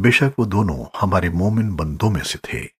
बेशक वो दोनों हमारे मोमिन बंदों में से थे।